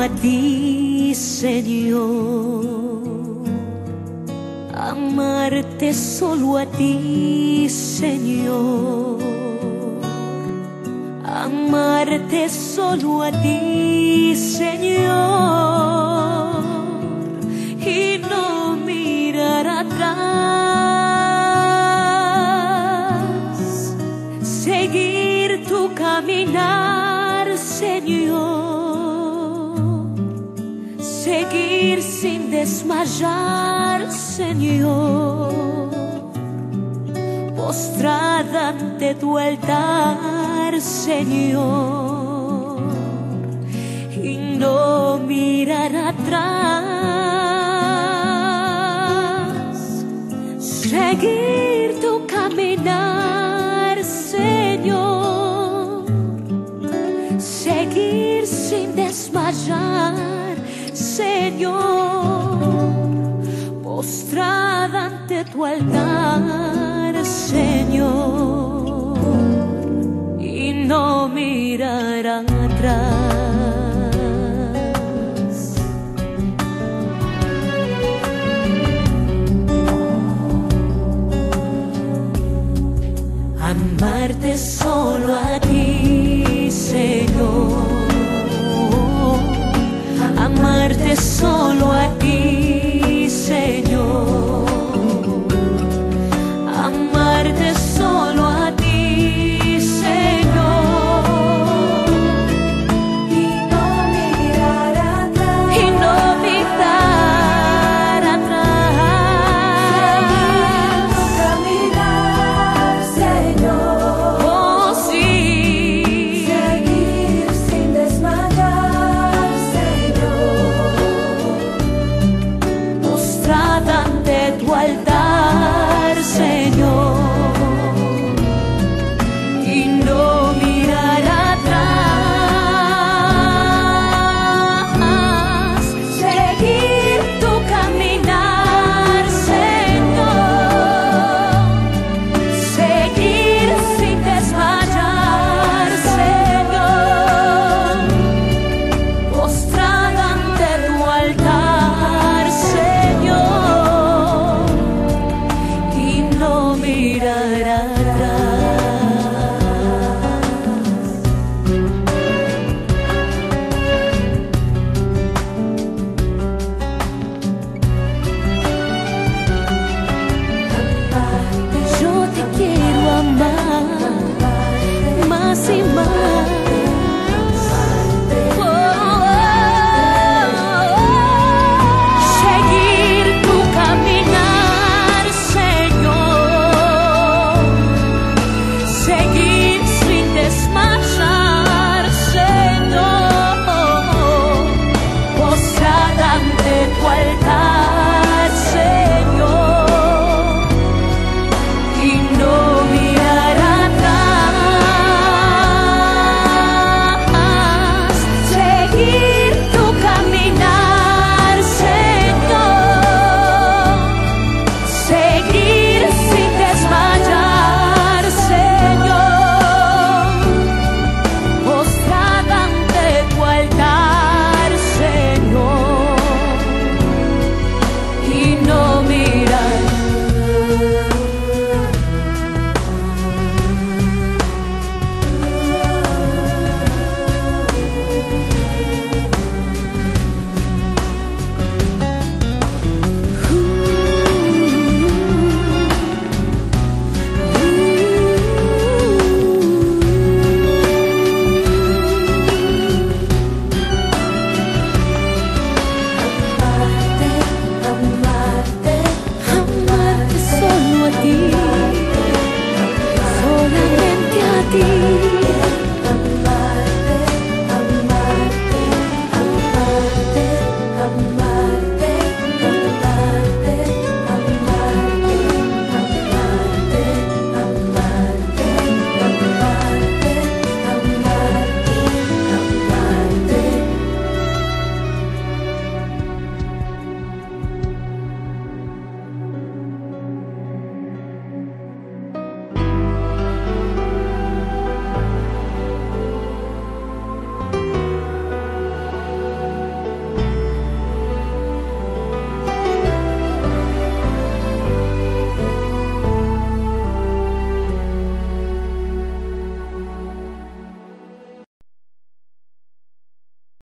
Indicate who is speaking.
Speaker 1: a ti, Señor. Amarte solo a ti, Señor. Amarte solo a ti, Señor. Y no mirar atrás. Seguir tu caminar, desmayar, Señor. Postrada ante tu altar, Señor. Y no mirar atrás. Seguir tu caminar, Señor. Seguir sin desmayar. Señor, postrada ante tu altar, Señor, y no mirar atrás. Amarte solo a ti, Señor amarte solo
Speaker 2: Tu
Speaker 1: altar. tiada